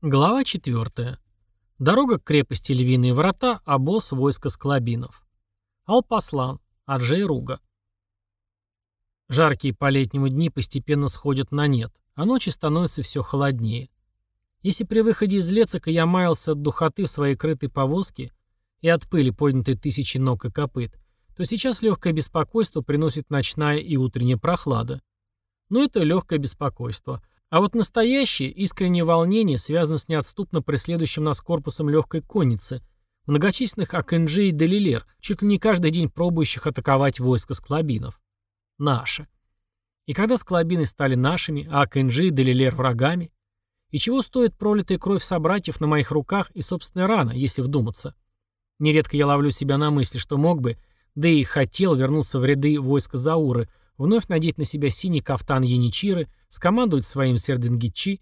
Глава 4. Дорога к крепости Львиные врата, босс войска Склобинов. Алпаслан, Аджей Руга. Жаркие по летнему дни постепенно сходят на нет, а ночи становятся все холоднее. Если при выходе из Лецика я маялся от духоты в своей крытой повозке и от пыли, поднятой тысячи ног и копыт, то сейчас легкое беспокойство приносит ночная и утренняя прохлада. Но это легкое беспокойство – а вот настоящее, искреннее волнение связано с неотступно преследующим нас корпусом легкой конницы, многочисленных АКНЖ и Делилер, чуть ли не каждый день пробующих атаковать войско склобинов. Наше. И когда склобины стали нашими, а АКНЖ и Делилер врагами, и чего стоит пролитая кровь собратьев на моих руках и собственная рана, если вдуматься. Нередко я ловлю себя на мысли, что мог бы, да и хотел вернуться в ряды войска Зауры, вновь надеть на себя синий кафтан Яничиры, скомандовать своим Серденгичи.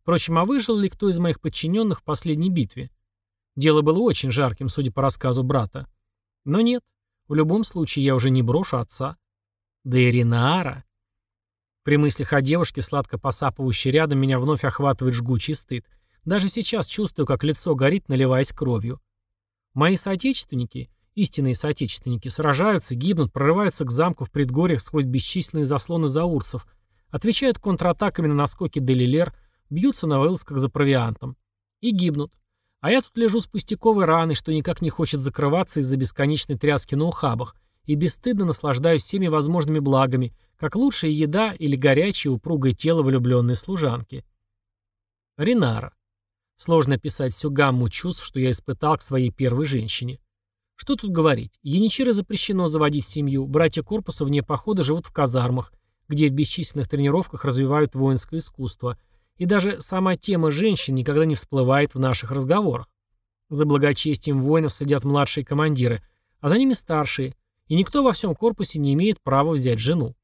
Впрочем, а выжил ли кто из моих подчиненных в последней битве? Дело было очень жарким, судя по рассказу брата. Но нет, в любом случае я уже не брошу отца. Да и Ринаара. При мыслях о девушке, сладко посапывающей рядом, меня вновь охватывает жгучий стыд. Даже сейчас чувствую, как лицо горит, наливаясь кровью. Мои соотечественники, истинные соотечественники, сражаются, гибнут, прорываются к замку в предгорьях сквозь бесчисленные заслоны заурцев, Отвечают контратаками на наскоки Делилер, бьются на вылазках за провиантом. И гибнут. А я тут лежу с пустяковой раной, что никак не хочет закрываться из-за бесконечной тряски на ухабах, и бесстыдно наслаждаюсь всеми возможными благами, как лучшая еда или горячее упругое тело влюбленной служанки. Ринара. Сложно описать всю гамму чувств, что я испытал к своей первой женщине. Что тут говорить? Яничира запрещено заводить семью, братья корпуса вне похода живут в казармах, где в бесчисленных тренировках развивают воинское искусство, и даже сама тема женщин никогда не всплывает в наших разговорах. За благочестием воинов сидят младшие командиры, а за ними старшие, и никто во всем корпусе не имеет права взять жену.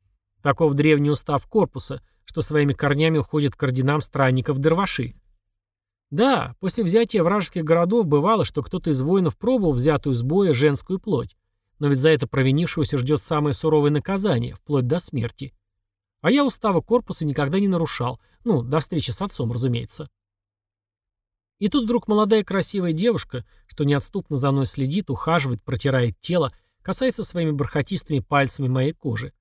Таков древний устав корпуса, что своими корнями уходит к орденам странников Дерваши. Да, после взятия вражеских городов бывало, что кто-то из воинов пробовал взятую с боя женскую плоть, но ведь за это провинившегося ждет самое суровое наказание, вплоть до смерти. А я устава корпуса никогда не нарушал. Ну, до встречи с отцом, разумеется. И тут вдруг молодая красивая девушка, что неотступно за мной следит, ухаживает, протирает тело, касается своими бархатистыми пальцами моей кожи.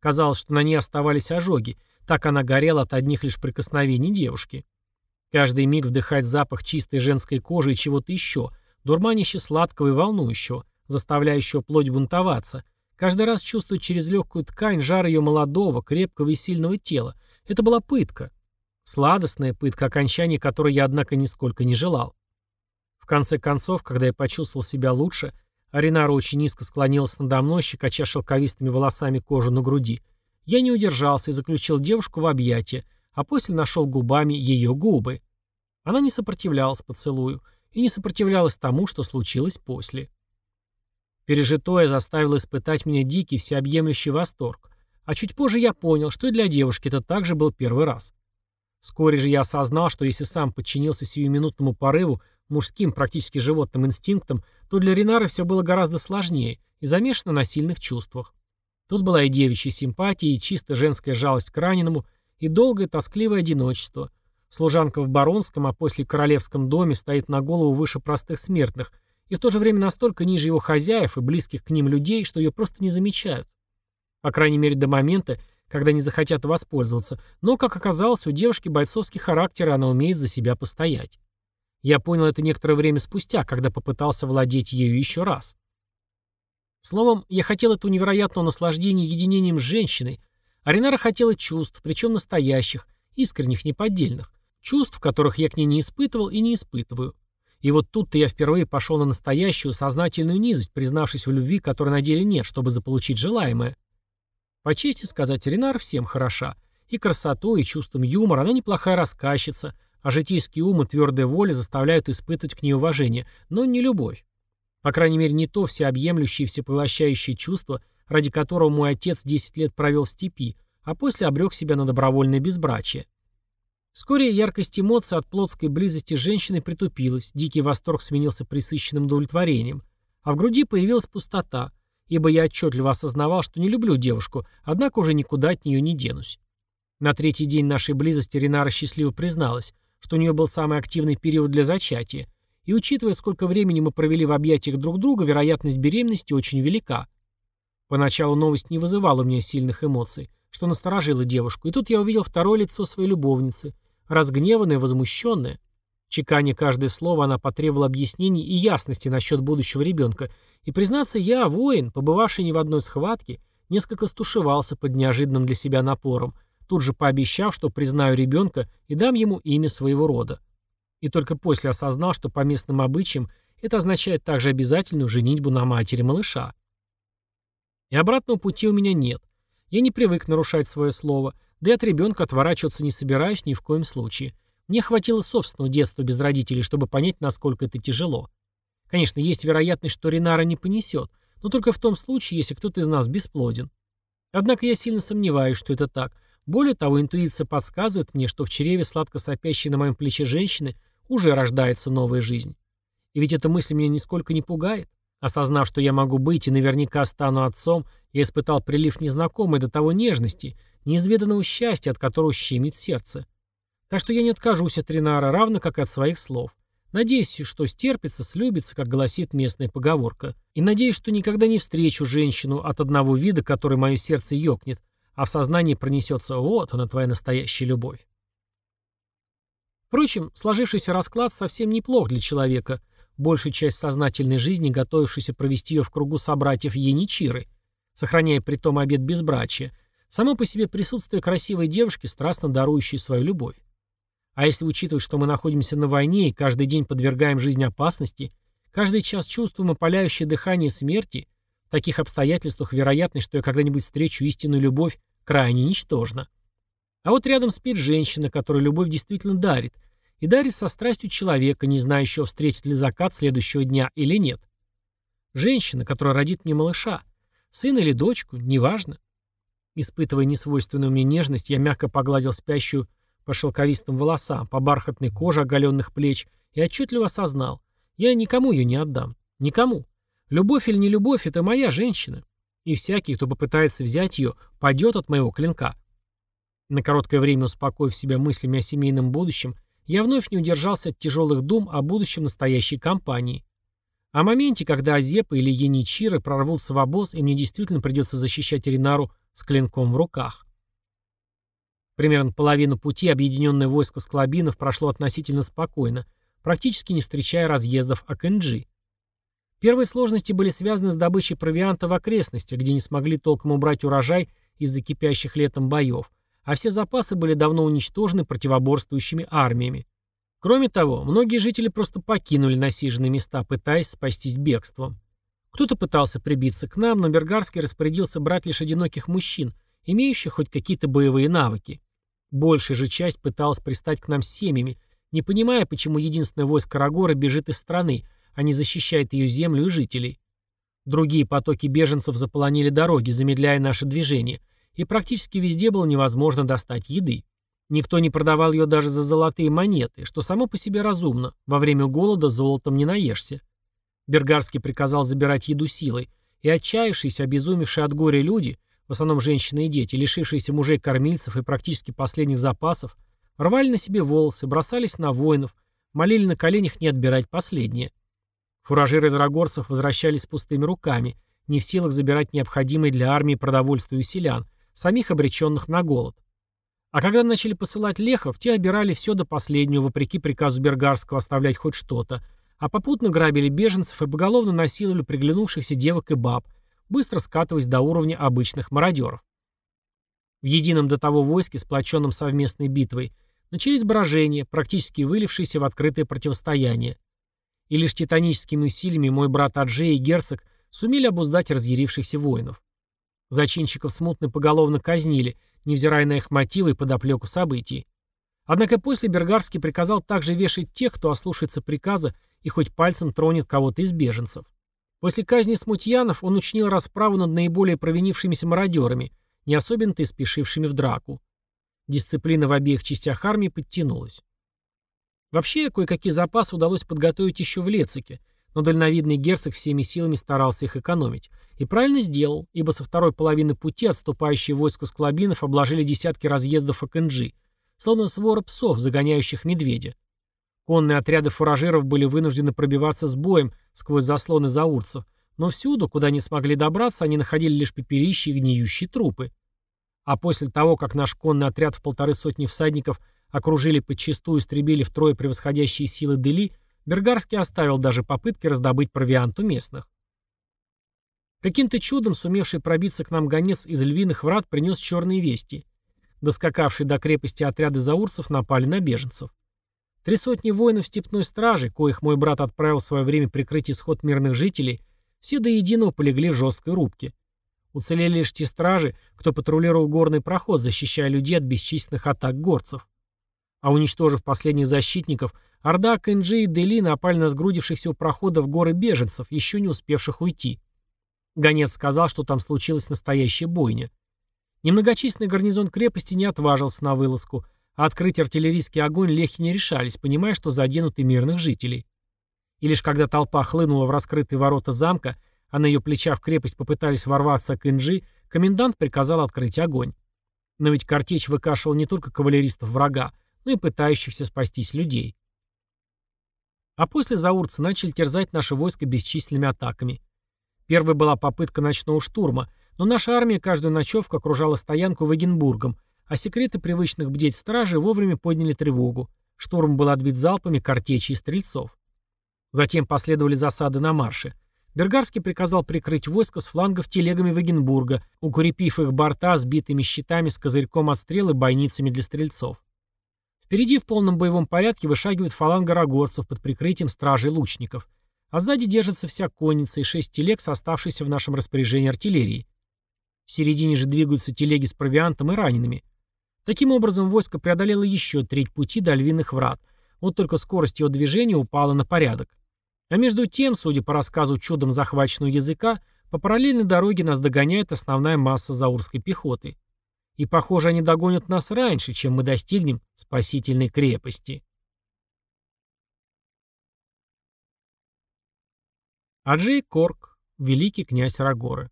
Казалось, что на ней оставались ожоги, так она горела от одних лишь прикосновений девушки. Каждый миг вдыхать запах чистой женской кожи и чего-то еще, дурманище сладкого и волнующего, заставляющего плоть бунтоваться — Каждый раз чувствовать через легкую ткань жар ее молодого, крепкого и сильного тела. Это была пытка. Сладостная пытка, окончания которой я, однако, нисколько не желал. В конце концов, когда я почувствовал себя лучше, Аринара очень низко склонилась надо мной, щекоча шелковистыми волосами кожу на груди. Я не удержался и заключил девушку в объятия, а после нашел губами ее губы. Она не сопротивлялась поцелую и не сопротивлялась тому, что случилось после. Пережитое заставило испытать меня дикий, всеобъемлющий восторг. А чуть позже я понял, что и для девушки это также был первый раз. Вскоре же я осознал, что если сам подчинился сиюминутному порыву, мужским, практически животным инстинктам, то для Ринары все было гораздо сложнее и замешано на сильных чувствах. Тут была и девичья симпатия, и чисто женская жалость к раненому, и долгое тоскливое одиночество. Служанка в баронском, а после королевском доме стоит на голову выше простых смертных – и в то же время настолько ниже его хозяев и близких к ним людей, что ее просто не замечают. По крайней мере, до момента, когда не захотят воспользоваться, но, как оказалось, у девушки бойцовский характер, и она умеет за себя постоять. Я понял это некоторое время спустя, когда попытался владеть ею еще раз. Словом, я хотел этого невероятного наслаждения единением с женщиной, а Ринара хотела чувств, причем настоящих, искренних, неподдельных, чувств, которых я к ней не испытывал и не испытываю. И вот тут-то я впервые пошел на настоящую сознательную низость, признавшись в любви, которой на деле нет, чтобы заполучить желаемое. По чести сказать, Ренар всем хороша. И красотой, и чувством юмора она неплохая рассказчица, а житейский ум и твердая воля заставляют испытывать к ней уважение, но не любовь. По крайней мере, не то всеобъемлющее и всепоглощающее чувство, ради которого мой отец 10 лет провел в степи, а после обрек себя на добровольное безбрачие. Вскоре яркость эмоций от плотской близости с женщиной притупилась, дикий восторг сменился присыщенным удовлетворением, а в груди появилась пустота, ибо я отчетливо осознавал, что не люблю девушку, однако уже никуда от нее не денусь. На третий день нашей близости Ринара счастливо призналась, что у нее был самый активный период для зачатия, и учитывая, сколько времени мы провели в объятиях друг друга, вероятность беременности очень велика. Поначалу новость не вызывала у меня сильных эмоций, что насторожило девушку, и тут я увидел второе лицо своей любовницы, разгневанное, возмущенное. Чеканя каждое слово, она потребовала объяснений и ясности насчет будущего ребенка, и, признаться, я, воин, побывавший ни в одной схватке, несколько стушевался под неожиданным для себя напором, тут же пообещав, что признаю ребенка и дам ему имя своего рода. И только после осознал, что по местным обычаям это означает также обязательную женитьбу на матери малыша. И обратного пути у меня нет. Я не привык нарушать свое слово, да и от ребенка отворачиваться не собираюсь ни в коем случае. Мне хватило собственного детства без родителей, чтобы понять, насколько это тяжело. Конечно, есть вероятность, что Ринара не понесет, но только в том случае, если кто-то из нас бесплоден. Однако я сильно сомневаюсь, что это так. Более того, интуиция подсказывает мне, что в чреве сладко сопящей на моем плече женщины уже рождается новая жизнь. И ведь эта мысль меня нисколько не пугает. Осознав, что я могу быть и наверняка стану отцом, я испытал прилив незнакомой до того нежности, неизведанного счастья, от которого щемит сердце. Так что я не откажусь от Ринара, равно как и от своих слов. Надеюсь, что стерпится, слюбится, как гласит местная поговорка. И надеюсь, что никогда не встречу женщину от одного вида, который мое сердце ёкнет, а в сознании пронесется «вот она, твоя настоящая любовь». Впрочем, сложившийся расклад совсем неплох для человека, большую часть сознательной жизни готовившийся провести ее в кругу собратьев Еничиры, сохраняя при том обет безбрачия, само по себе присутствие красивой девушки, страстно дарующей свою любовь. А если учитывать, что мы находимся на войне и каждый день подвергаем жизнь опасности, каждый час чувствуем опаляющее дыхание смерти, в таких обстоятельствах вероятность, что я когда-нибудь встречу истинную любовь, крайне ничтожна. А вот рядом спит женщина, которая любовь действительно дарит, и дарит со страстью человека, не знающего, встретит ли закат следующего дня или нет. Женщина, которая родит мне малыша, сына или дочку, неважно. Испытывая несвойственную мне нежность, я мягко погладил спящую по шелковистым волосам, по бархатной коже оголенных плеч и отчетливо осознал. Я никому ее не отдам. Никому. Любовь или не любовь – это моя женщина. И всякий, кто попытается взять ее, падет от моего клинка. На короткое время успокоив себя мыслями о семейном будущем, я вновь не удержался от тяжелых дум о будущем настоящей компании. О моменте, когда Азепа или Еничиры прорвутся в обоз, и мне действительно придется защищать Ринару с клинком в руках. Примерно половину пути объединенное войско склабинов прошло относительно спокойно, практически не встречая разъездов АКНГ. Первые сложности были связаны с добычей провианта в окрестностях, где не смогли толком убрать урожай из-за кипящих летом боев, а все запасы были давно уничтожены противоборствующими армиями. Кроме того, многие жители просто покинули насиженные места, пытаясь спастись бегством. Кто-то пытался прибиться к нам, но Бергарский распорядился брать лишь одиноких мужчин, имеющих хоть какие-то боевые навыки. Большая же часть пыталась пристать к нам с семьями, не понимая, почему единственное войско Рагора бежит из страны, а не защищает ее землю и жителей. Другие потоки беженцев заполонили дороги, замедляя наше движение, и практически везде было невозможно достать еды. Никто не продавал ее даже за золотые монеты, что само по себе разумно, во время голода золотом не наешься. Бергарский приказал забирать еду силой, и отчаявшиеся, обезумевшие от горя люди, в основном женщины и дети, лишившиеся мужей-кормильцев и практически последних запасов, рвали на себе волосы, бросались на воинов, молили на коленях не отбирать последнее. Фуражиры из рогорцев возвращались с пустыми руками, не в силах забирать необходимые для армии продовольствие у селян, самих обреченных на голод. А когда начали посылать лехов, те обирали все до последнего, вопреки приказу Бергарского оставлять хоть что-то, а попутно грабили беженцев и поголовно насиловали приглянувшихся девок и баб, быстро скатываясь до уровня обычных мародеров. В едином до того войске, сплоченном совместной битвой, начались брожения, практически вылившиеся в открытое противостояние. И лишь титаническими усилиями мой брат Аджей и герцог сумели обуздать разъярившихся воинов. Зачинщиков смутно поголовно казнили, невзирая на их мотивы и подоплеку событий. Однако после Бергарский приказал также вешать тех, кто ослушается приказа и хоть пальцем тронет кого-то из беженцев. После казни смутьянов он учинил расправу над наиболее провинившимися мародерами, не особенно-то и спешившими в драку. Дисциплина в обеих частях армии подтянулась. Вообще, кое-какие запасы удалось подготовить еще в Лецике, но дальновидный герцог всеми силами старался их экономить. И правильно сделал, ибо со второй половины пути отступающие войска склабинов обложили десятки разъездов АКНЖ, словно свора псов, загоняющих медведя. Конные отряды фуражиров были вынуждены пробиваться с боем сквозь заслоны заурцев, но всюду, куда не смогли добраться, они находили лишь пепелища и гниющие трупы. А после того, как наш конный отряд в полторы сотни всадников окружили подчистую истребили втрое превосходящие силы Дели, Бергарский оставил даже попытки раздобыть провиант у местных. Каким-то чудом сумевший пробиться к нам гонец из львиных врат принес черные вести. Доскакавшие до крепости отряды заурцев напали на беженцев. Три сотни воинов степной стражи, коих мой брат отправил в свое время прикрыть исход мирных жителей, все до единого полегли в жесткой рубке. Уцелели лишь те стражи, кто патрулировал горный проход, защищая людей от бесчисленных атак горцев. А уничтожив последних защитников, Орда, Кэнджи и Дели напали на сгрудившихся у прохода в горы беженцев, еще не успевших уйти. Гонец сказал, что там случилась настоящая бойня. Немногочисленный гарнизон крепости не отважился на вылазку, а открыть артиллерийский огонь легче не решались, понимая, что заденут и мирных жителей. И лишь когда толпа хлынула в раскрытые ворота замка, а на ее плечах в крепость попытались ворваться Кэнджи, комендант приказал открыть огонь. Но ведь картечь выкашивал не только кавалеристов врага, но и пытающихся спастись людей. А после заурцы начали терзать наше войско бесчисленными атаками. Первой была попытка ночного штурма, но наша армия каждую ночевку окружала стоянку Вагенбургом, а секреты привычных бдеть стражи вовремя подняли тревогу. Штурм был отбит залпами картечи и стрельцов. Затем последовали засады на марше. Бергарский приказал прикрыть войско с флангов телегами Вагенбурга, укрепив их борта сбитыми щитами с козырьком от стрел и бойницами для стрельцов. Впереди в полном боевом порядке вышагивает фаланга рогорцев под прикрытием стражей лучников а сзади держится вся конница и шесть телег оставшейся в нашем распоряжении артиллерии. В середине же двигаются телеги с провиантом и ранеными. Таким образом, войско преодолело еще треть пути до львиных врат, вот только скорость его движения упала на порядок. А между тем, судя по рассказу чудом захваченного языка, по параллельной дороге нас догоняет основная масса заурской пехоты. И, похоже, они догонят нас раньше, чем мы достигнем спасительной крепости. Аджей Корк, великий князь Рагоры.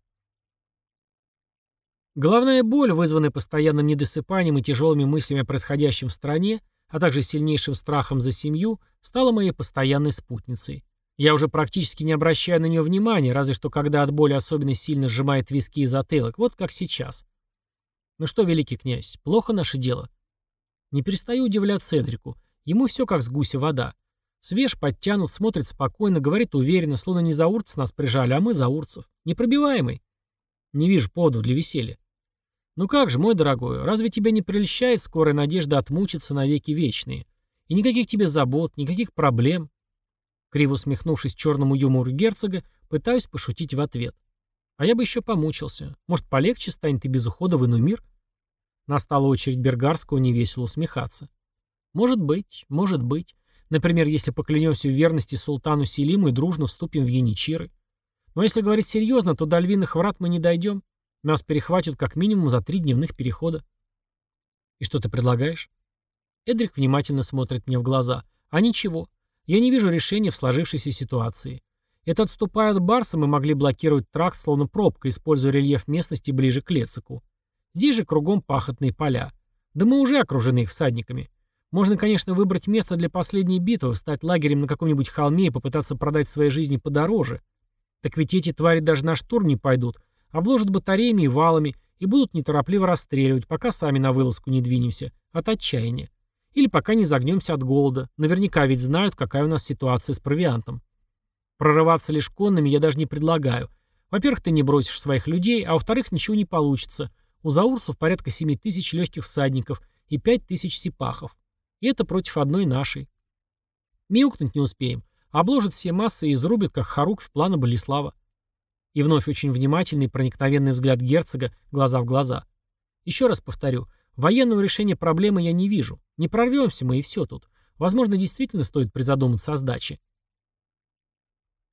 Головная боль, вызванная постоянным недосыпанием и тяжелыми мыслями о происходящем в стране, а также сильнейшим страхом за семью, стала моей постоянной спутницей. Я уже практически не обращаю на нее внимания, разве что когда от боли особенно сильно сжимает виски и затылок, вот как сейчас. Ну что, великий князь, плохо наше дело? Не перестаю удивляться Эдрику. Ему все как с гуся вода. Свеж, подтянут, смотрит спокойно, говорит уверенно, словно не заурцы нас прижали, а мы заурцев. Непробиваемый. Не вижу поводов для веселья. Ну как же, мой дорогой, разве тебя не прельщает скорая надежда отмучиться навеки вечные? И никаких тебе забот, никаких проблем. Криво усмехнувшись черному юмору герцога, пытаюсь пошутить в ответ. А я бы еще помучился. Может, полегче станет и без ухода в иной мир? Настала очередь Бергарского невесело усмехаться. Может быть, может быть. Например, если поклянемся в верности султану Селиму и дружно вступим в яничиры. Но если говорить серьезно, то до львиных врат мы не дойдем. Нас перехватят как минимум за три дневных перехода. И что ты предлагаешь? Эдрик внимательно смотрит мне в глаза. А ничего. Я не вижу решения в сложившейся ситуации. Это отступая от Барса, мы могли блокировать тракт словно пробка, используя рельеф местности ближе к Лецику. Здесь же кругом пахотные поля. Да мы уже окружены их всадниками. Можно, конечно, выбрать место для последней битвы, встать лагерем на каком-нибудь холме и попытаться продать свои жизни подороже. Так ведь эти твари даже на штурм не пойдут, обложат батареями и валами и будут неторопливо расстреливать, пока сами на вылазку не двинемся, от отчаяния. Или пока не загнемся от голода. Наверняка ведь знают, какая у нас ситуация с провиантом. Прорываться лишь конными я даже не предлагаю. Во-первых, ты не бросишь своих людей, а во-вторых, ничего не получится. У заурцев порядка 7 тысяч легких всадников и 5 тысяч сипахов. И это против одной нашей. Мяукнуть не успеем. Обложит все массы и изрубит, как Харук в планы Болеслава. И вновь очень внимательный и проникновенный взгляд герцога, глаза в глаза. Еще раз повторю, военного решения проблемы я не вижу. Не прорвемся мы и все тут. Возможно, действительно стоит призадуматься о сдаче.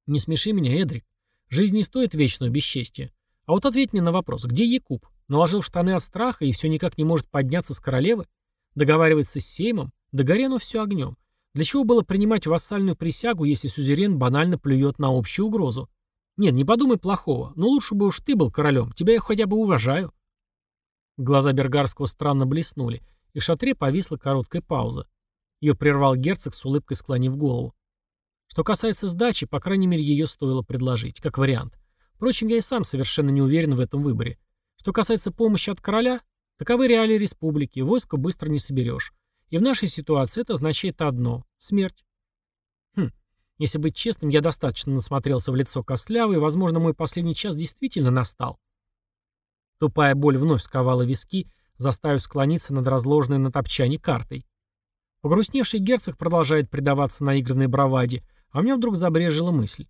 Не смеши меня, Эдрик. Жизнь не стоит вечного бесчестия. А вот ответь мне на вопрос, где Якуб? Наложил штаны от страха и все никак не может подняться с королевы? Договаривается с Сеймом? Да горе все огнем. Для чего было принимать вассальную присягу, если сюзерен банально плюет на общую угрозу? Нет, не подумай плохого, но лучше бы уж ты был королем, тебя я хотя бы уважаю. Глаза Бергарского странно блеснули, и в шатре повисла короткая пауза. Ее прервал герцог с улыбкой склонив голову. Что касается сдачи, по крайней мере, ее стоило предложить, как вариант. Впрочем, я и сам совершенно не уверен в этом выборе. Что касается помощи от короля, таковы реалии республики, войско быстро не соберешь. И в нашей ситуации это означает одно — смерть. Хм, если быть честным, я достаточно насмотрелся в лицо Костлявы, и, возможно, мой последний час действительно настал. Тупая боль вновь сковала виски, заставив склониться над разложенной на топчане картой. Погрустневший герцог продолжает предаваться наигранной браваде, а мне вдруг забрежила мысль.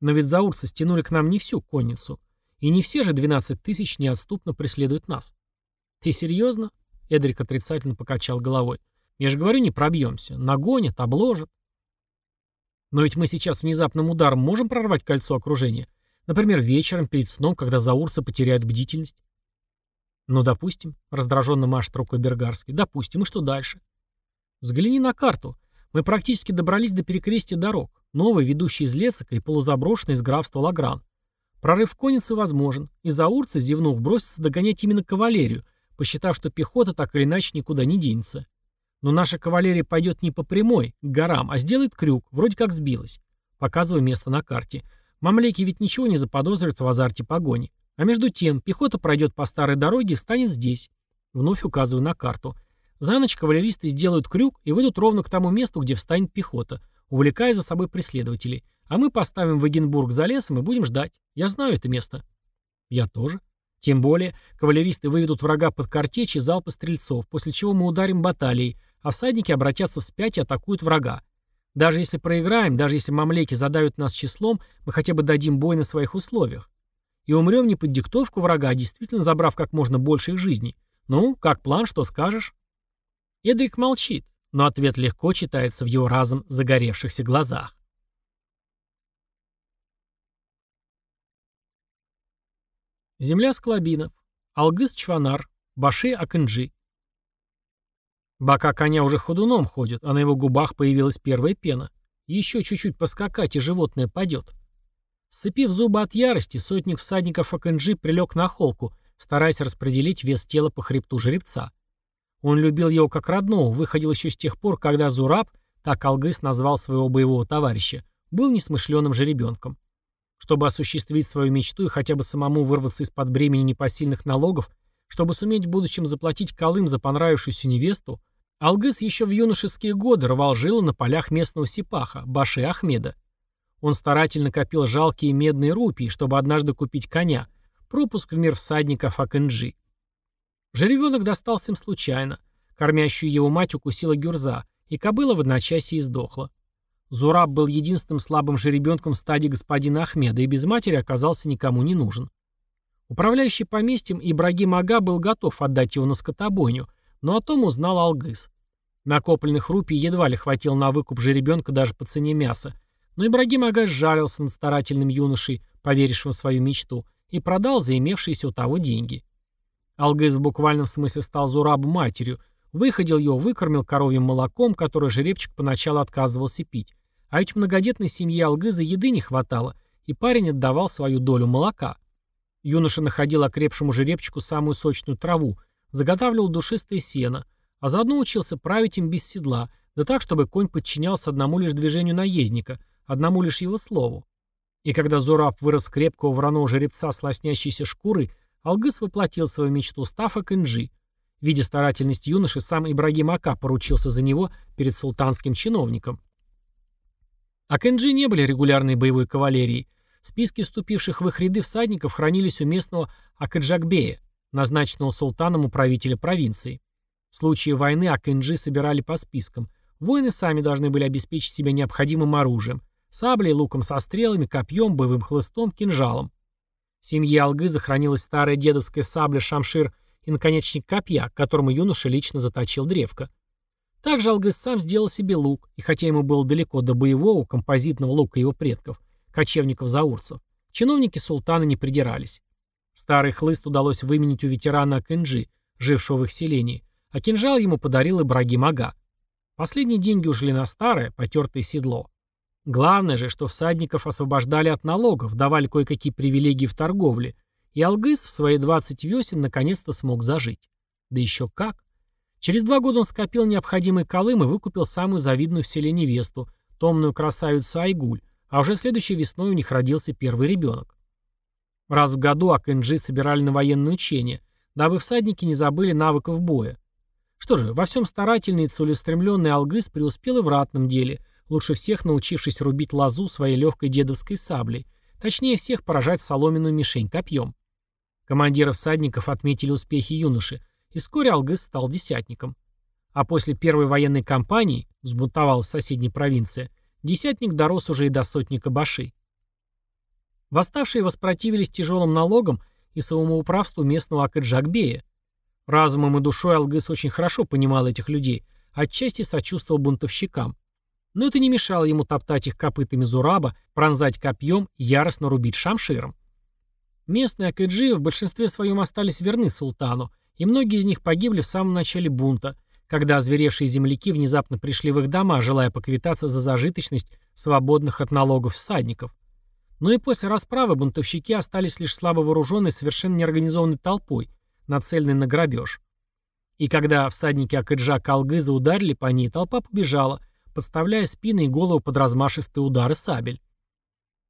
Но ведь заурцы стянули к нам не всю конницу. И не все же 12 тысяч неотступно преследуют нас. Ты серьезно? Эдрик отрицательно покачал головой. Я же говорю, не пробьемся. Нагонят, обложат. Но ведь мы сейчас внезапным ударом можем прорвать кольцо окружения. Например, вечером, перед сном, когда заурцы потеряют бдительность. Ну, допустим, раздраженно машет рукой Бергарский. Допустим, и что дальше? Взгляни на карту. Мы практически добрались до перекрестия дорог, новой, ведущей из Лецика и полузаброшенной из графства Лагран. Прорыв конницы возможен, и заурцы, зевнув, бросятся догонять именно кавалерию, посчитав, что пехота так или иначе никуда не денется. Но наша кавалерия пойдет не по прямой, к горам, а сделает крюк, вроде как сбилась. Показываю место на карте. Мамлеки ведь ничего не заподозрят в азарте погони. А между тем, пехота пройдет по старой дороге и встанет здесь. Вновь указываю на карту. За ночь кавалеристы сделают крюк и выйдут ровно к тому месту, где встанет пехота, увлекая за собой преследователей. А мы поставим Вагенбург за лесом и будем ждать. Я знаю это место. Я тоже. Тем более, кавалеристы выведут врага под картечь и залпы стрельцов, после чего мы ударим баталией, а всадники обратятся вспять и атакуют врага. Даже если проиграем, даже если мамлеки задают нас числом, мы хотя бы дадим бой на своих условиях. И умрем не под диктовку врага, а действительно забрав как можно больше их жизней. Ну, как план, что скажешь? Эдрик молчит, но ответ легко читается в его разом загоревшихся глазах. Земля Склобинов. Алгыс Чванар. Баши Акынджи. Бока коня уже ходуном ходят, а на его губах появилась первая пена. Еще чуть-чуть поскакать, и животное падет. Сцепив зубы от ярости, сотник всадников Акынджи прилег на холку, стараясь распределить вес тела по хребту жеребца. Он любил его как родного, выходил еще с тех пор, когда Зураб, так Алгыс назвал своего боевого товарища, был несмышленым жеребенком. Чтобы осуществить свою мечту и хотя бы самому вырваться из-под бремени непосильных налогов, чтобы суметь в будущем заплатить Колым за понравившуюся невесту, Алгыс еще в юношеские годы рвал жилы на полях местного сипаха, Баши Ахмеда. Он старательно копил жалкие медные рупии, чтобы однажды купить коня, пропуск в мир всадников Акэнджи. Жеребенок достался им случайно. Кормящую его мать укусила гюрза, и кобыла в одночасье издохла. Зураб был единственным слабым жеребенком в стадии господина Ахмеда и без матери оказался никому не нужен. Управляющий поместьем Ибрагим Ага был готов отдать его на скотобойню, но о том узнал Алгыс. Накопленных рупий едва ли хватило на выкуп жеребенка даже по цене мяса, но Ибрагим Ага сжалился над старательным юношей, поверившим в свою мечту, и продал за имевшиеся у того деньги. Алгыз в буквальном смысле стал Зурабу матерью, выходил его, выкормил коровьим молоком, которое жеребчик поначалу отказывался пить. А ведь многодетной семье Алгыза еды не хватало, и парень отдавал свою долю молока. Юноша находил окрепшему жеребчику самую сочную траву, заготавливал душистое сено, а заодно учился править им без седла, да так, чтобы конь подчинялся одному лишь движению наездника, одному лишь его слову. И когда Зураб вырос крепкого враного жеребца с лоснящейся шкурой, Алгыс воплотил свою мечту, став Акэнджи. Видя старательность юноши, сам Ибрагим Ака поручился за него перед султанским чиновником. Акэнджи не были регулярной боевой кавалерией. Списки вступивших в их ряды всадников хранились у местного Акаджакбея, назначенного султаном управителя провинции. В случае войны Акэнджи собирали по спискам. Воины сами должны были обеспечить себя необходимым оружием – саблей, луком со стрелами, копьем, боевым хлыстом, кинжалом. В семье Алгыза хранилась старая дедовская сабля шамшир и наконечник копья, к которому юноша лично заточил древко. Также Алгыз сам сделал себе лук, и хотя ему было далеко до боевого композитного лука его предков, кочевников-заурцев, чиновники султана не придирались. Старый хлыст удалось выменить у ветерана Акэнджи, жившего в их селении, а кинжал ему подарил Ибрагим Ага. Последние деньги ушли на старое, потертое седло. Главное же, что всадников освобождали от налогов, давали кое-какие привилегии в торговле, и Алгыс в свои 20 весен наконец-то смог зажить. Да еще как. Через два года он скопил необходимый колым и выкупил самую завидную в селе невесту, томную красавицу Айгуль, а уже следующей весной у них родился первый ребенок. Раз в году Акэнджи собирали на военные учения, дабы всадники не забыли навыков боя. Что же, во всем старательный и целеустремленный Алгыс преуспел и в ратном деле, лучше всех научившись рубить лозу своей легкой дедовской саблей, точнее всех поражать соломенную мишень копьем. Командиры всадников отметили успехи юноши, и вскоре Алгыс стал десятником. А после первой военной кампании, взбунтовалась соседняя провинция, десятник дорос уже и до сотника баши. Восставшие воспротивились тяжелым налогам и самоуправству местного Акаджакбея. Разумом и душой Алгыс очень хорошо понимал этих людей, отчасти сочувствовал бунтовщикам. Но это не мешало ему топтать их копытами зураба, пронзать копьем яростно рубить шамширом. Местные Акэджи в большинстве своем остались верны султану, и многие из них погибли в самом начале бунта, когда озверевшие земляки внезапно пришли в их дома, желая поквитаться за зажиточность свободных от налогов всадников. Но и после расправы бунтовщики остались лишь слабо вооруженной совершенно неорганизованной толпой, нацеленной на грабеж. И когда всадники Акэджа Калгыза ударили по ней, толпа побежала, подставляя спины и голову под размашистые удары сабель.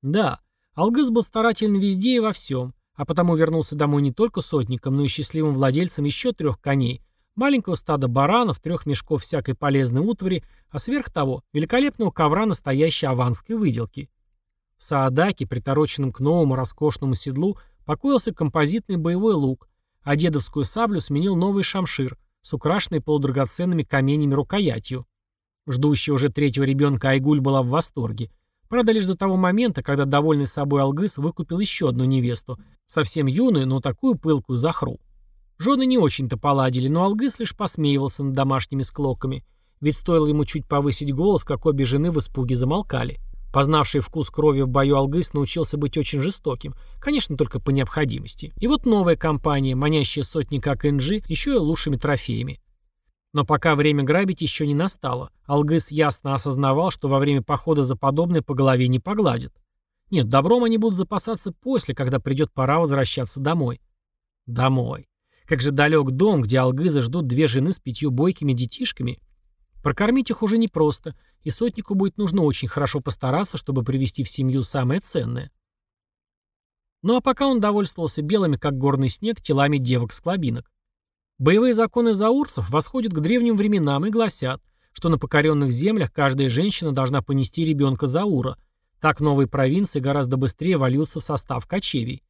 Да, Алгыз был старательен везде и во всем, а потому вернулся домой не только сотником, но и счастливым владельцем еще трех коней, маленького стада баранов, трех мешков всякой полезной утвари, а сверх того великолепного ковра настоящей аванской выделки. В Саадаке, притороченном к новому роскошному седлу, покоился композитный боевой лук, а дедовскую саблю сменил новый шамшир с украшенной полудрагоценными каменями рукоятью. Ждущая уже третьего ребенка Айгуль была в восторге. Правда, лишь до того момента, когда довольный собой Алгыс выкупил еще одну невесту, совсем юную, но такую пылкую Захру. Жены не очень-то поладили, но Алгыс лишь посмеивался над домашними склоками, ведь стоило ему чуть повысить голос, как обе жены в испуге замолкали. Познавший вкус крови в бою Алгыс научился быть очень жестоким, конечно, только по необходимости. И вот новая компания, манящая сотни как НЖ, еще и лучшими трофеями. Но пока время грабить еще не настало, Алгыс ясно осознавал, что во время похода за подобное по голове не погладят. Нет, добром они будут запасаться после, когда придет пора возвращаться домой. Домой. Как же далек дом, где Алгыза ждут две жены с пятью бойкими детишками. Прокормить их уже непросто, и сотнику будет нужно очень хорошо постараться, чтобы привести в семью самое ценное. Ну а пока он довольствовался белыми, как горный снег, телами девок с клобинок. Боевые законы заурцев восходят к древним временам и гласят, что на покоренных землях каждая женщина должна понести ребенка Заура. Так новые провинции гораздо быстрее вольются в состав кочевий.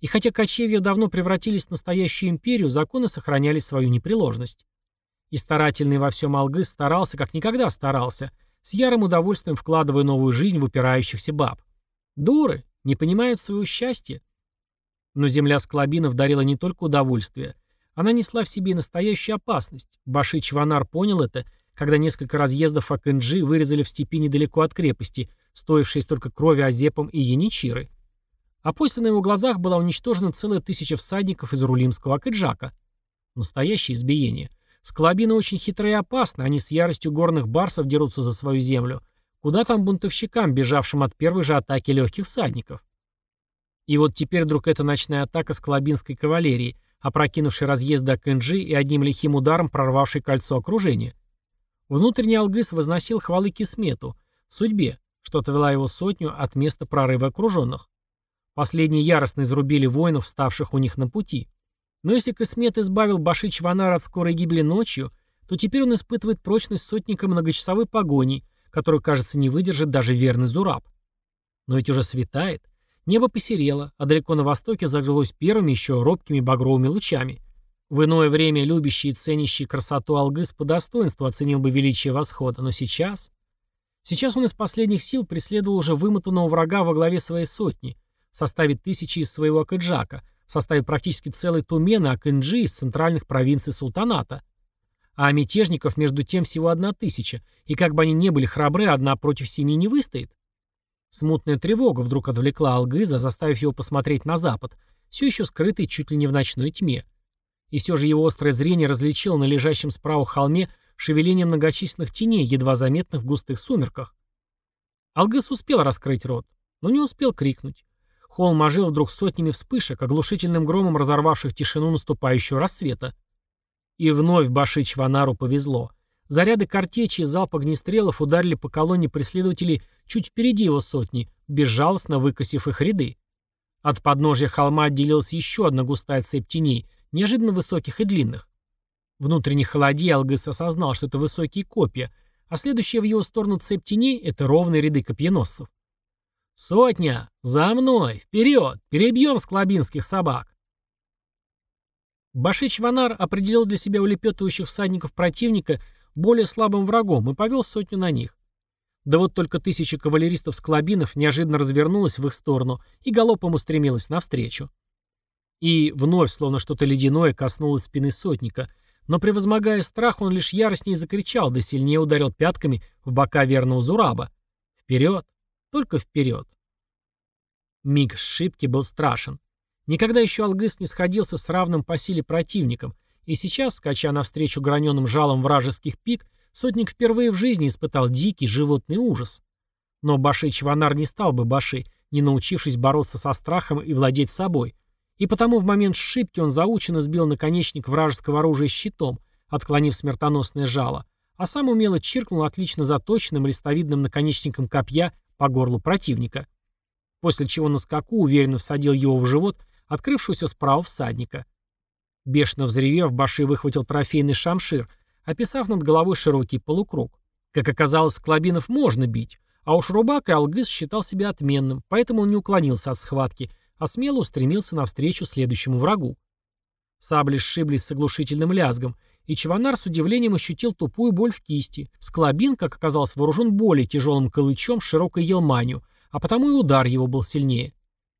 И хотя кочевья давно превратились в настоящую империю, законы сохраняли свою непреложность. И старательный во всем Алгыс старался, как никогда старался, с ярым удовольствием вкладывая новую жизнь в упирающихся баб. Дуры, не понимают своего счастья. Но земля Склобинов дарила не только удовольствие. Она несла в себе настоящую опасность. Баши Чванар понял это, когда несколько разъездов Акэнджи вырезали в степи недалеко от крепости, стоившей столько крови Азепом и Яничиры. А после на его глазах была уничтожена целая тысяча всадников из Рулимского Акэджака. Настоящее избиение – Склобины очень хитрые и опасны, они с яростью горных барсов дерутся за свою землю. Куда там бунтовщикам, бежавшим от первой же атаки легких всадников? И вот теперь вдруг эта ночная атака склобинской кавалерии, опрокинувшей разъезд до Кенджи и одним лихим ударом прорвавшей кольцо окружения. Внутренний Алгыс возносил хвалы Кисмету, судьбе, что отвела его сотню от места прорыва окруженных. Последние яростно изрубили воинов, вставших у них на пути. Но если Космет избавил Башич Ванар от скорой гибели ночью, то теперь он испытывает прочность сотника многочасовой погони, которую, кажется, не выдержит даже верный Зураб. Но ведь уже светает. Небо посерело, а далеко на востоке зажглось первыми еще робкими багровыми лучами. В иное время любящий и ценящий красоту Алгыс по достоинству оценил бы величие восхода, но сейчас... Сейчас он из последних сил преследовал уже вымотанного врага во главе своей сотни, составит тысячи из своего Акаджака — в составе практически целой Тумены Акэнджи из центральных провинций султаната. А мятежников между тем всего одна тысяча, и как бы они ни были храбры, одна против семи не выстоит. Смутная тревога вдруг отвлекла Алгыза, заставив его посмотреть на запад, все еще скрытый чуть ли не в ночной тьме. И все же его острое зрение различило на лежащем справа холме шевеление многочисленных теней, едва заметных в густых сумерках. Алгыз успел раскрыть рот, но не успел крикнуть. Холм ожил вдруг сотнями вспышек, оглушительным громом разорвавших тишину наступающего рассвета. И вновь Башич Ванару повезло. Заряды картечи и залп огнестрелов ударили по колонне преследователей чуть впереди его сотни, безжалостно выкосив их ряды. От подножья холма отделилась еще одна густая цепь теней, неожиданно высоких и длинных. Внутренне холодея Алгыс осознал, что это высокие копья, а следующая в его сторону цепь теней — это ровные ряды копьеносцев. «Сотня! За мной! Вперед! Перебьем склобинских собак!» Башич Ванар определил для себя улепетывающих всадников противника более слабым врагом и повел сотню на них. Да вот только тысяча кавалеристов Склобинов неожиданно развернулась в их сторону и галопом устремилась навстречу. И вновь, словно что-то ледяное, коснулось спины сотника, но превозмогая страх, он лишь яростнее закричал, да сильнее ударил пятками в бока верного Зураба. Вперед! Только вперед! Миг сшибки был страшен. Никогда еще Алгыс не сходился с равным по силе противником, и сейчас, скача навстречу граненым жалом вражеских пик, сотник впервые в жизни испытал дикий животный ужас. Но Баши Чванар не стал бы Баши, не научившись бороться со страхом и владеть собой. И потому в момент сшибки он заученно сбил наконечник вражеского оружия щитом, отклонив смертоносное жало, а сам умело чиркнул отлично заточенным листовидным наконечником копья по горлу противника. После чего на скаку уверенно всадил его в живот открывшегося справа всадника. Бешено взревев, Баши выхватил трофейный шамшир, описав над головой широкий полукруг. Как оказалось, Клобинов можно бить, а уж Рубак и Алгыс считал себя отменным, поэтому он не уклонился от схватки, а смело устремился навстречу следующему врагу. Сабли сшиблись с оглушительным лязгом, и Чеванар с удивлением ощутил тупую боль в кисти. Склобин, как оказалось, вооружен более тяжелым калычом с широкой елманью, а потому и удар его был сильнее.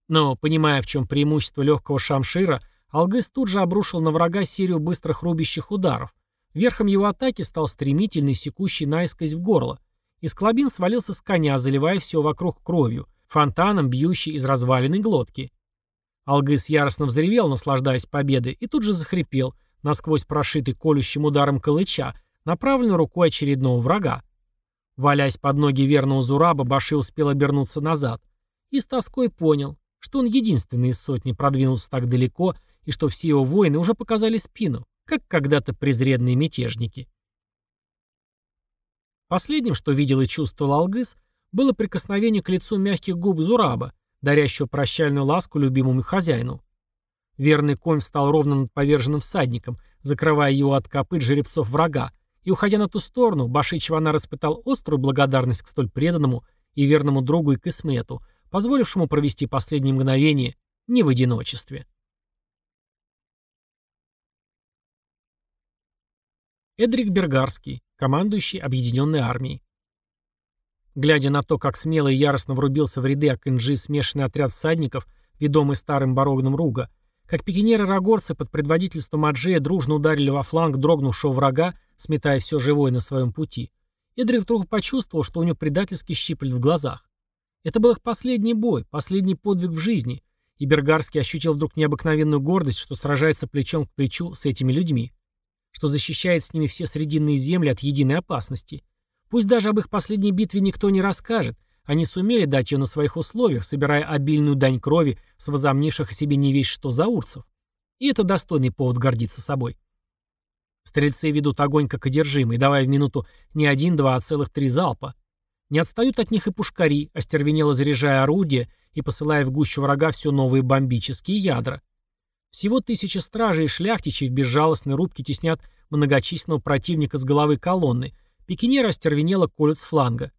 Но, понимая, в чем преимущество легкого шамшира, Алгыс тут же обрушил на врага серию быстрых рубящих ударов. Верхом его атаки стал стремительный, секущий наискось в горло. И Склобин свалился с коня, заливая все вокруг кровью, фонтаном, бьющей из разваленной глотки. Алгыс яростно взревел, наслаждаясь победой, и тут же захрипел, насквозь прошитый колющим ударом калыча, направленной рукой очередного врага. Валясь под ноги верного Зураба, Баши успел обернуться назад. И с тоской понял, что он единственный из сотни продвинулся так далеко, и что все его воины уже показали спину, как когда-то презренные мятежники. Последним, что видел и чувствовал Алгыс, было прикосновение к лицу мягких губ Зураба, дарящего прощальную ласку любимому хозяину. Верный конь встал ровно над поверженным всадником, закрывая его от копыт жеребцов врага, и, уходя на ту сторону, Баши Чванар испытал острую благодарность к столь преданному и верному другу и Кисмету, позволившему провести последние мгновения не в одиночестве. Эдрик Бергарский, командующий Объединенной армией. Глядя на то, как смело и яростно врубился в ряды Акинджи смешанный отряд всадников, ведомый старым барогном Руга, как пикинеры-рогорцы под предводительством Аджея дружно ударили во фланг дрогнувшего врага, сметая все живое на своем пути, Эдрик вдруг почувствовал, что у него предательски щиплет в глазах. Это был их последний бой, последний подвиг в жизни, и Бергарский ощутил вдруг необыкновенную гордость, что сражается плечом к плечу с этими людьми, что защищает с ними все срединные земли от единой опасности. Пусть даже об их последней битве никто не расскажет, они сумели дать ее на своих условиях, собирая обильную дань крови с возомнивших о себе не весь что заурцев. И это достойный повод гордиться собой. Стрельцы ведут огонь как одержимый, давая в минуту не один-два, а целых три залпа. Не отстают от них и пушкари, остервенело заряжая орудия и посылая в гущу врага все новые бомбические ядра. Всего тысяча стражей и шляхтичей в безжалостной рубке теснят многочисленного противника с головы колонны. Пикинеры остервенело колют с фланга.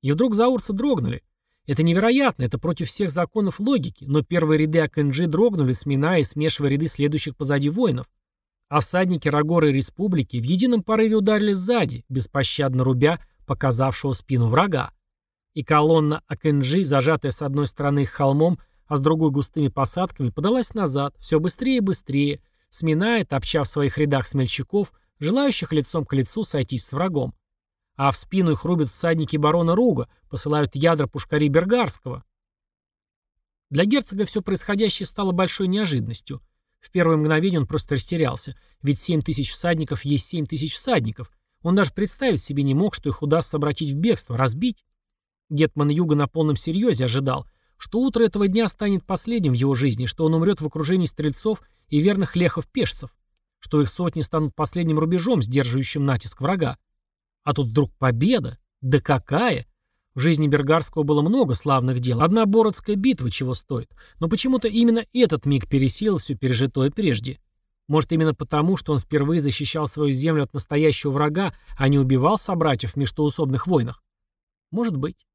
И вдруг заурцы дрогнули. Это невероятно, это против всех законов логики, но первые ряды Акэнджи дрогнули, сминая и смешивая ряды следующих позади воинов. А всадники Рагоры и Республики в едином порыве ударили сзади, беспощадно рубя показавшего спину врага. И колонна Акэнджи, зажатая с одной стороны холмом, а с другой густыми посадками, подалась назад, все быстрее и быстрее, сминая, топча в своих рядах смельчаков, желающих лицом к лицу сойтись с врагом. А в спину их рубят всадники барона Руга, посылают ядра пушкари Бергарского. Для герцога все происходящее стало большой неожиданностью. В первое мгновение он просто растерялся, ведь семь тысяч всадников есть семь тысяч всадников, он даже представить себе не мог, что их удастся обратить в бегство, разбить. Гетман Юга на полном серьезе ожидал, что утро этого дня станет последним в его жизни, что он умрет в окружении стрельцов и верных лехов-пешцев. что их сотни станут последним рубежом, сдерживающим натиск врага. А тут вдруг победа. Да какая! В жизни Бергарского было много славных дел. Одна Бородская битва чего стоит. Но почему-то именно этот миг пересилил все пережитое прежде. Может, именно потому, что он впервые защищал свою землю от настоящего врага, а не убивал собратьев в межтоусобных войнах? Может быть.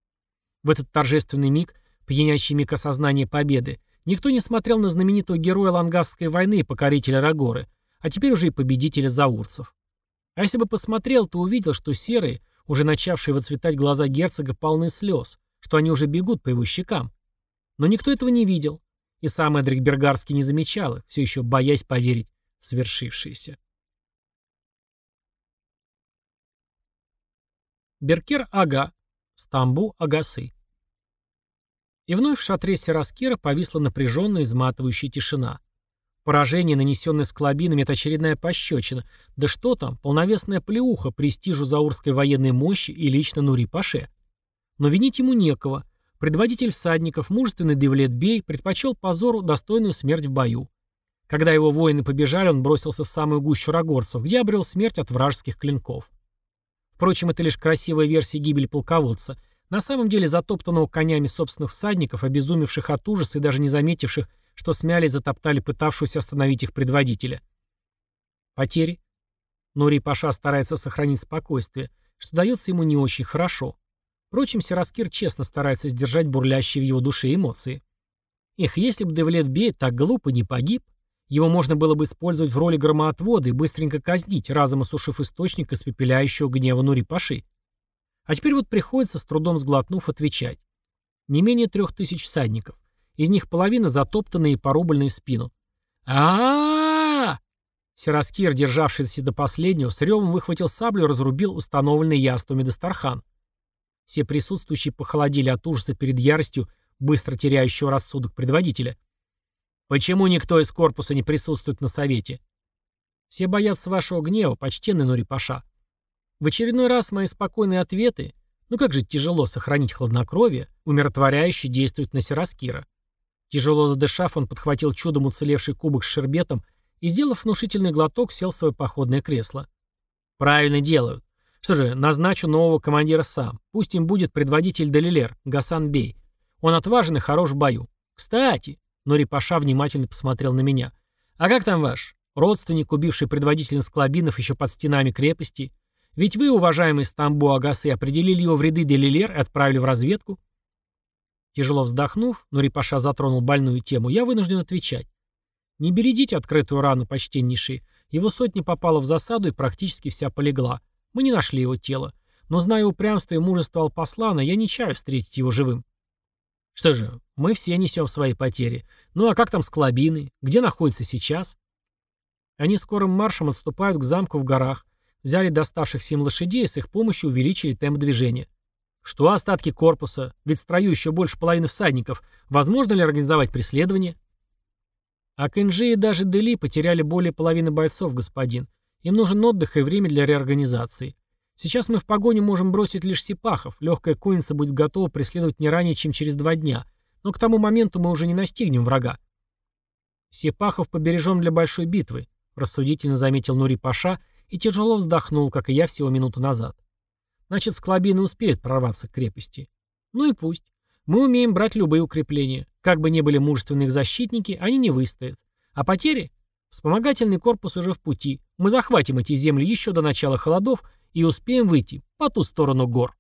В этот торжественный миг, пьянящий миг осознания победы, никто не смотрел на знаменитого героя Лангасской войны, покорителя Рагоры, а теперь уже и победителя заурцев. А если бы посмотрел, то увидел, что серые, уже начавшие выцветать глаза герцога, полны слез, что они уже бегут по его щекам. Но никто этого не видел, и сам Эдрик Бергарский не замечал их, все еще боясь поверить в свершившееся. Беркер Ага, Стамбу Агасы. И вновь в шатре Сераскира повисла напряженная, изматывающая тишина. Поражение, нанесенное склобинами, это очередная пощечина. Да что там, полновесная плеуха престижу заурской военной мощи и лично Нури-Паше. Но винить ему некого. Предводитель всадников, мужественный Девлет-Бей, предпочел позору достойную смерть в бою. Когда его воины побежали, он бросился в самую гущу рогорцев, где обрел смерть от вражеских клинков. Впрочем, это лишь красивая версия гибели полководца. На самом деле затоптанного конями собственных всадников, обезумевших от ужаса и даже не заметивших, что смяли и затоптали пытавшуюся остановить их предводителя. Потери. Нори Паша старается сохранить спокойствие, что дается ему не очень хорошо. Впрочем, Сираскир честно старается сдержать бурлящие в его душе эмоции. Эх, если бы Девлет Бей так глупо не погиб, его можно было бы использовать в роли громоотвода и быстренько казнить, разом осушив источник испепеляющего гнева Нури Паши. А теперь вот приходится, с трудом сглотнув, отвечать. Не менее трех тысяч всадников. Из них половина затоптанные и порубленные в спину. а, -а, Сераскир, державшийся до последнего, с ревом выхватил саблю и разрубил уставленный яствами дастархан. Все присутствующие похолодели от ужаса перед яростью быстро теряющего рассудок предводителя. «Почему никто из корпуса не присутствует на совете?» «Все боятся вашего гнева, почтенный Нури-Паша. В очередной раз мои спокойные ответы, ну как же тяжело сохранить хладнокровие, умиротворяюще действуют на Сераскира. Тяжело задышав, он подхватил чудом уцелевший кубок с шербетом и, сделав внушительный глоток, сел в свое походное кресло. «Правильно делают. Что же, назначу нового командира сам. Пусть им будет предводитель Далилер, Гасан Бей. Он отважен и хорош в бою. Кстати...» Нори Паша внимательно посмотрел на меня. «А как там ваш? Родственник, убивший предводителя Склобинов еще под стенами крепости? Ведь вы, уважаемый Стамбу Агасы, определили его в ряды Делилер и отправили в разведку?» Тяжело вздохнув, но Рипаша затронул больную тему, я вынужден отвечать. Не бередите открытую рану, почтеннейший. Его сотня попала в засаду и практически вся полегла. Мы не нашли его тело. Но, зная упрямство и мужество Алпаслана, я не чаю встретить его живым. Что же, мы все несем свои потери. Ну а как там с Клобиной? Где находится сейчас? Они скорым маршем отступают к замку в горах. Взяли доставшихся им лошадей и с их помощью увеличили темп движения. Что остатки корпуса? Ведь в строю еще больше половины всадников. Возможно ли организовать преследование? А Кэнджи и даже Дели потеряли более половины бойцов, господин. Им нужен отдых и время для реорганизации. Сейчас мы в погоню можем бросить лишь сипахов. Легкая конница будет готова преследовать не ранее, чем через два дня. Но к тому моменту мы уже не настигнем врага. Сипахов побережем для большой битвы, рассудительно заметил Нури Паша и тяжело вздохнул, как и я всего минуту назад. Значит, склобины успеют прорваться к крепости. Ну и пусть. Мы умеем брать любые укрепления. Как бы ни были мужественные защитники, они не выстоят. А потери? Вспомогательный корпус уже в пути. Мы захватим эти земли еще до начала холодов и успеем выйти по ту сторону гор.